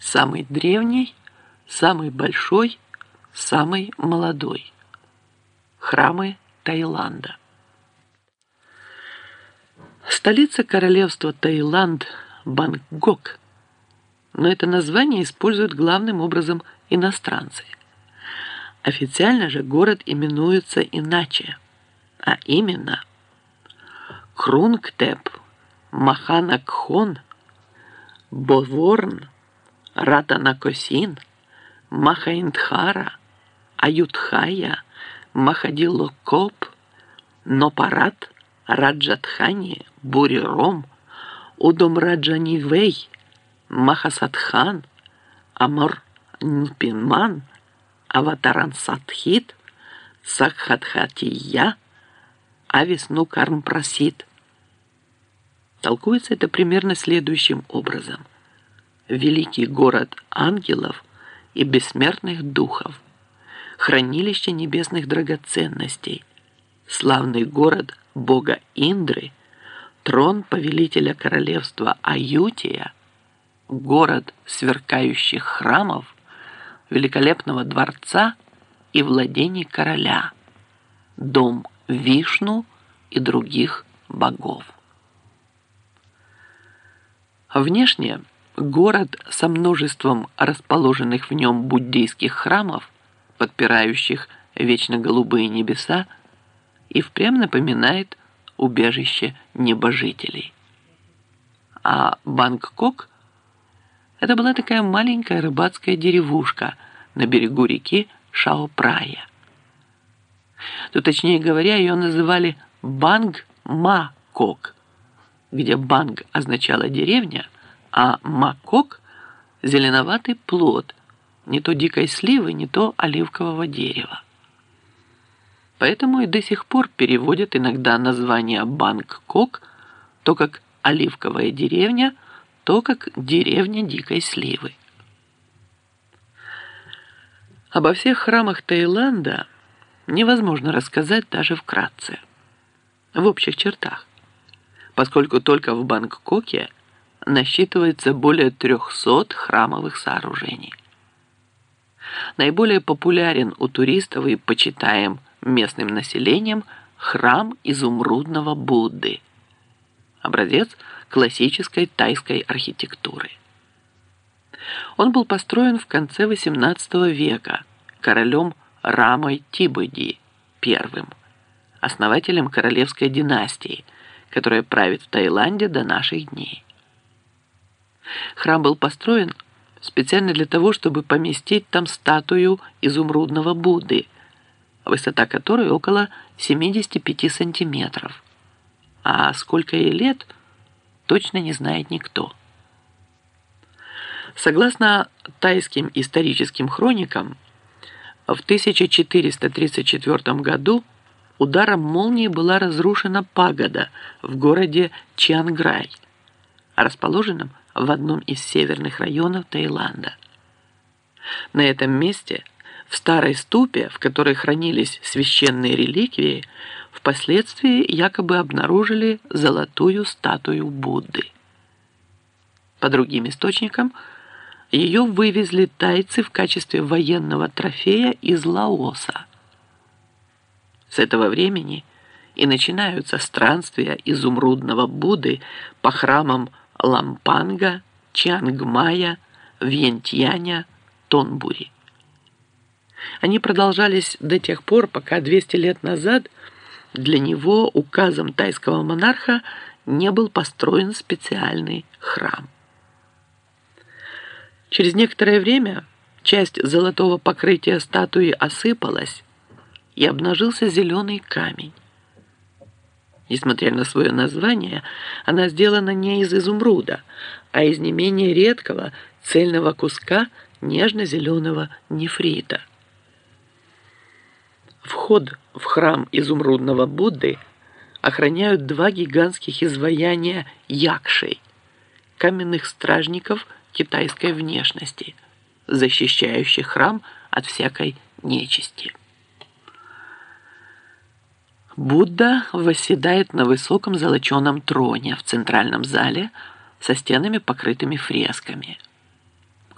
Самый древний, самый большой, самый молодой. Храмы Таиланда. Столица королевства Таиланд – Бангкок, но это название используют главным образом иностранцы. Официально же город именуется иначе, а именно Крунгтеп, Маханакхон, Боворн, Ратанакосин, Махаиндхара, Аютхая, Махадилокоп, Нопарат, Раджатхани, Буриром, Удомраджанивей, Махасадхан, Амор Нпинман, Аватарансадхит, Сакхатхатия, Ависну Кармпрасит. Толкуется это примерно следующим образом. Великий город ангелов и бессмертных духов, хранилище небесных драгоценностей, славный город бога Индры, трон повелителя королевства Аютия, город сверкающих храмов, великолепного дворца и владений короля, дом Вишну и других богов. Внешне город со множеством расположенных в нем буддийских храмов, подпирающих вечно голубые небеса, и впрямь напоминает убежище небожителей. А Бангкок – это была такая маленькая рыбацкая деревушка на берегу реки Шаопрая. То, точнее говоря, ее называли Банг-Ма-Кок, где Банг означала деревня, а Макок – зеленоватый плод, не то дикой сливы, не то оливкового дерева. Поэтому и до сих пор переводят иногда название Бангкок то как оливковая деревня, то как деревня дикой сливы. Обо всех храмах Таиланда невозможно рассказать даже вкратце, в общих чертах, поскольку только в Бангкоке насчитывается более 300 храмовых сооружений. Наиболее популярен у туристов и почитаем – местным населением храм изумрудного Будды, образец классической тайской архитектуры. Он был построен в конце XVIII века королем Рамой Тибуди I, основателем королевской династии, которая правит в Таиланде до наших дней. Храм был построен специально для того, чтобы поместить там статую изумрудного Будды – высота которой около 75 сантиметров. А сколько ей лет, точно не знает никто. Согласно тайским историческим хроникам, в 1434 году ударом молнии была разрушена пагода в городе Чианграй, расположенном в одном из северных районов Таиланда. На этом месте – в старой ступе, в которой хранились священные реликвии, впоследствии якобы обнаружили золотую статую Будды. По другим источникам, ее вывезли тайцы в качестве военного трофея из Лаоса. С этого времени и начинаются странствия изумрудного Будды по храмам Лампанга, Чангмая, Вьентьяня, Тонбури. Они продолжались до тех пор, пока 200 лет назад для него указом тайского монарха не был построен специальный храм. Через некоторое время часть золотого покрытия статуи осыпалась, и обнажился зеленый камень. Несмотря на свое название, она сделана не из изумруда, а из не менее редкого цельного куска нежно-зеленого нефрита. Вход в храм изумрудного Будды охраняют два гигантских изваяния якшей, каменных стражников китайской внешности, защищающих храм от всякой нечисти. Будда восседает на высоком золоченом троне в центральном зале со стенами, покрытыми фресками –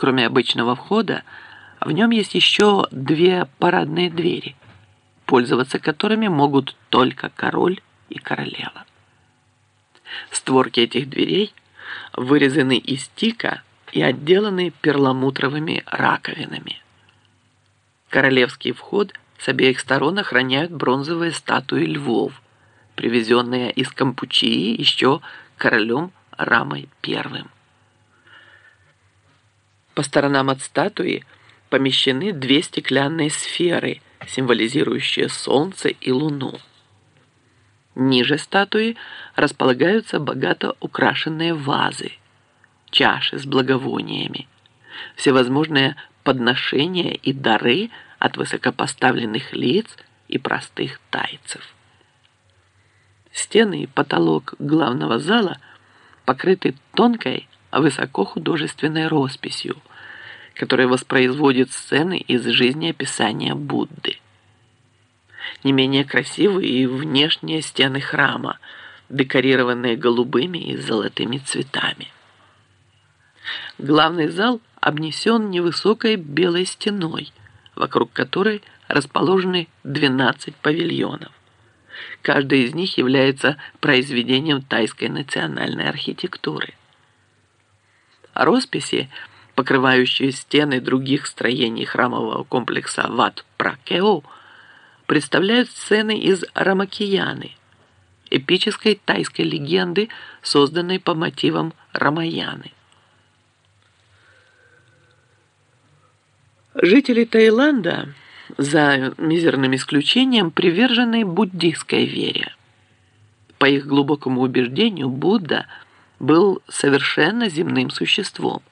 Кроме обычного входа, в нем есть еще две парадные двери, пользоваться которыми могут только король и королева. Створки этих дверей вырезаны из тика и отделаны перламутровыми раковинами. Королевский вход с обеих сторон охраняют бронзовые статуи львов, привезенные из Кампучии еще королем Рамой I. По сторонам от статуи помещены две стеклянные сферы, символизирующие Солнце и Луну. Ниже статуи располагаются богато украшенные вазы, чаши с благовониями, всевозможные подношения и дары от высокопоставленных лиц и простых тайцев. Стены и потолок главного зала покрыты тонкой, высокохудожественной росписью, которая воспроизводит сцены из жизнеописания Будды. Не менее красивые и внешние стены храма, декорированные голубыми и золотыми цветами. Главный зал обнесен невысокой белой стеной, вокруг которой расположены 12 павильонов. Каждый из них является произведением тайской национальной архитектуры. Росписи, покрывающие стены других строений храмового комплекса Ват-Пракео, представляют сцены из Рамакияны, эпической тайской легенды, созданной по мотивам Рамаяны. Жители Таиланда, за мизерным исключением, привержены буддийской вере. По их глубокому убеждению, Будда был совершенно земным существом,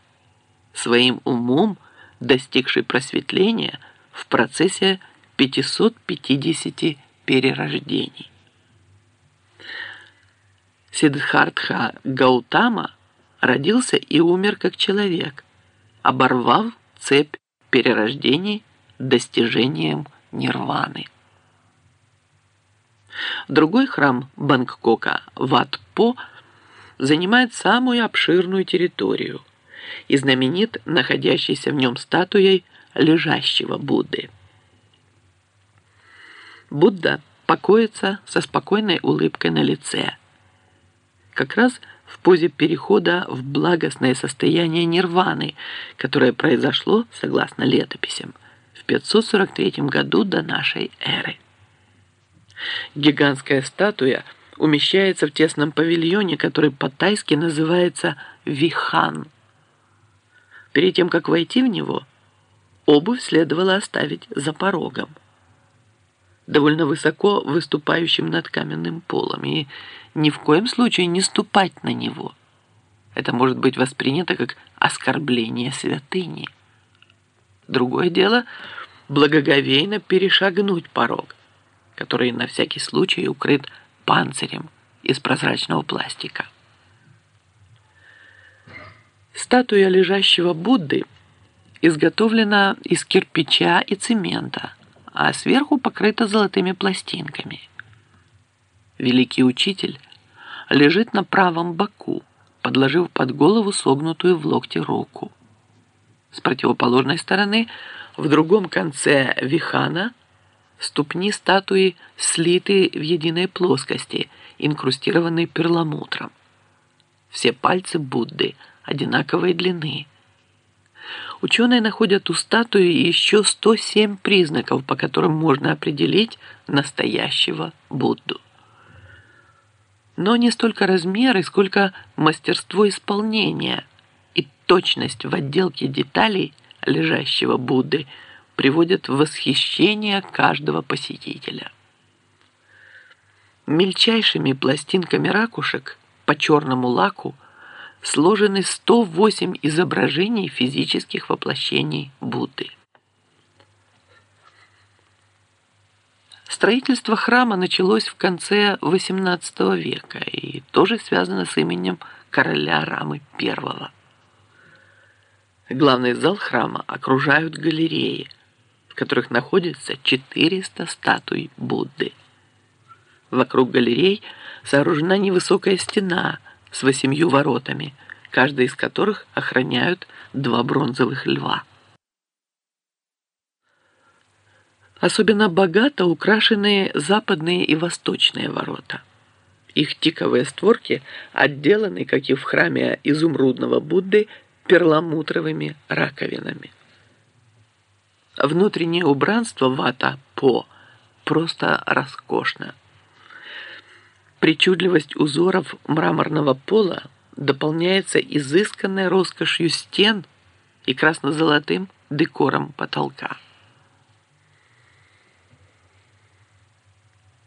своим умом достигший просветления в процессе 550 перерождений. Сиддхартха Гаутама родился и умер как человек, оборвав цепь перерождений достижением нирваны. Другой храм Бангкока, Ват-По, занимает самую обширную территорию и знаменит находящейся в нем статуей лежащего Будды. Будда покоится со спокойной улыбкой на лице, как раз в позе перехода в благостное состояние нирваны, которое произошло, согласно летописям, в 543 году до нашей эры. Гигантская статуя умещается в тесном павильоне, который по-тайски называется Вихан. Перед тем, как войти в него, обувь следовало оставить за порогом довольно высоко выступающим над каменным полом, и ни в коем случае не ступать на него. Это может быть воспринято как оскорбление святыни. Другое дело – благоговейно перешагнуть порог, который на всякий случай укрыт панцирем из прозрачного пластика. Статуя лежащего Будды изготовлена из кирпича и цемента – а сверху покрыта золотыми пластинками. Великий учитель лежит на правом боку, подложив под голову согнутую в локте руку. С противоположной стороны, в другом конце вихана, ступни статуи слиты в единой плоскости, инкрустированной перламутром. Все пальцы Будды одинаковой длины – Ученые находят у статуи еще 107 признаков, по которым можно определить настоящего Будду. Но не столько размеры, сколько мастерство исполнения и точность в отделке деталей лежащего Будды приводят в восхищение каждого посетителя. Мельчайшими пластинками ракушек по черному лаку – сложены 108 изображений физических воплощений Будды. Строительство храма началось в конце XVIII века и тоже связано с именем короля Рамы I. Главный зал храма окружают галереи, в которых находится 400 статуй Будды. Вокруг галерей сооружена невысокая стена – с восемью воротами, каждый из которых охраняют два бронзовых льва. Особенно богато украшены западные и восточные ворота. Их тиковые створки отделаны, как и в храме изумрудного Будды, перламутровыми раковинами. Внутреннее убранство вата по просто роскошно. Причудливость узоров мраморного пола дополняется изысканной роскошью стен и красно-золотым декором потолка.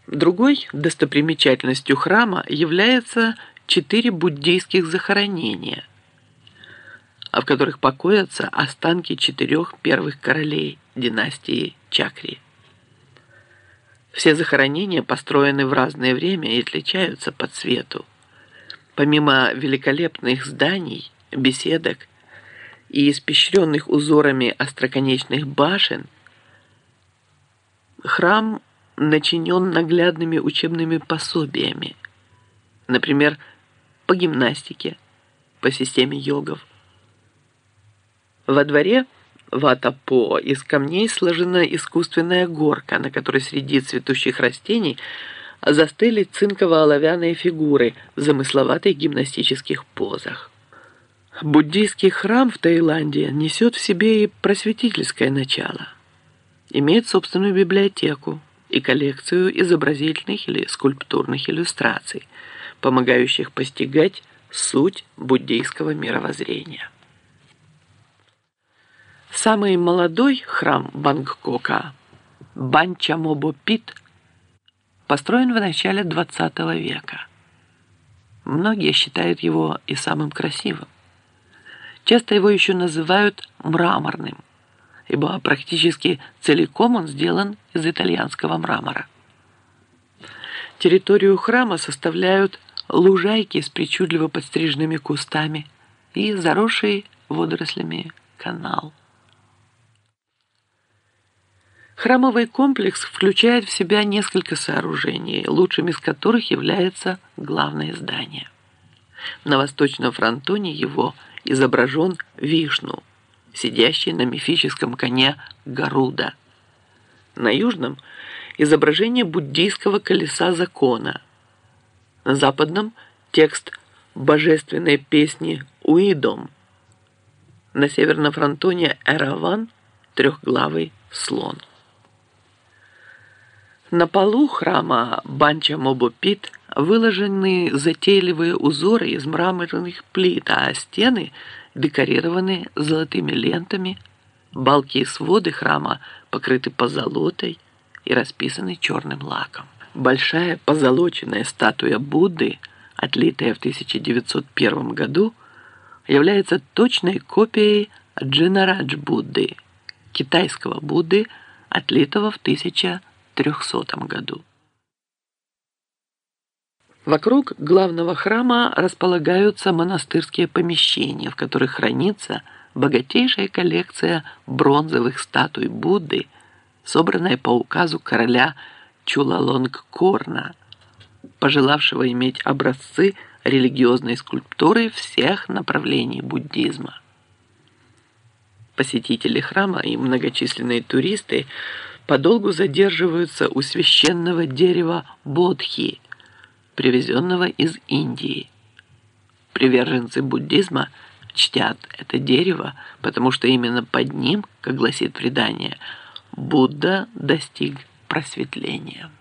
Другой достопримечательностью храма является четыре буддийских захоронения, в которых покоятся останки четырех первых королей династии Чакри. Все захоронения построены в разное время и отличаются по цвету. Помимо великолепных зданий, беседок и испещренных узорами остроконечных башен, храм начинен наглядными учебными пособиями, например, по гимнастике, по системе йогов. Во дворе – Ватапо из камней сложена искусственная горка, на которой среди цветущих растений застыли цинково-оловянные фигуры в замысловатых гимнастических позах. Буддийский храм в Таиланде несет в себе и просветительское начало. Имеет собственную библиотеку и коллекцию изобразительных или скульптурных иллюстраций, помогающих постигать суть буддийского мировоззрения. Самый молодой храм Бангкока, Банчамобопит, построен в начале 20 века. Многие считают его и самым красивым. Часто его еще называют мраморным, ибо практически целиком он сделан из итальянского мрамора. Территорию храма составляют лужайки с причудливо подстриженными кустами и заросший водорослями канал. Храмовый комплекс включает в себя несколько сооружений, лучшим из которых является главное здание. На восточном фронтоне его изображен Вишну, сидящий на мифическом коне Гаруда. На южном – изображение буддийского колеса закона. На западном – текст божественной песни «Уидом». На северном фронтоне Эраван – трехглавый слон. На полу храма Банча Мобопит выложены затейливые узоры из мраморных плит, а стены декорированы золотыми лентами, балки и своды храма покрыты позолотой и расписаны черным лаком. Большая позолоченная статуя Будды, отлитая в 1901 году, является точной копией Джинарадж Будды, китайского Будды, отлитого в 1900 300 году. Вокруг главного храма располагаются монастырские помещения, в которых хранится богатейшая коллекция бронзовых статуй Будды, собранная по указу короля Чулалонгкорна, пожелавшего иметь образцы религиозной скульптуры всех направлений буддизма. Посетители храма и многочисленные туристы – подолгу задерживаются у священного дерева Бодхи, привезенного из Индии. Приверженцы буддизма чтят это дерево, потому что именно под ним, как гласит предание, Будда достиг просветления.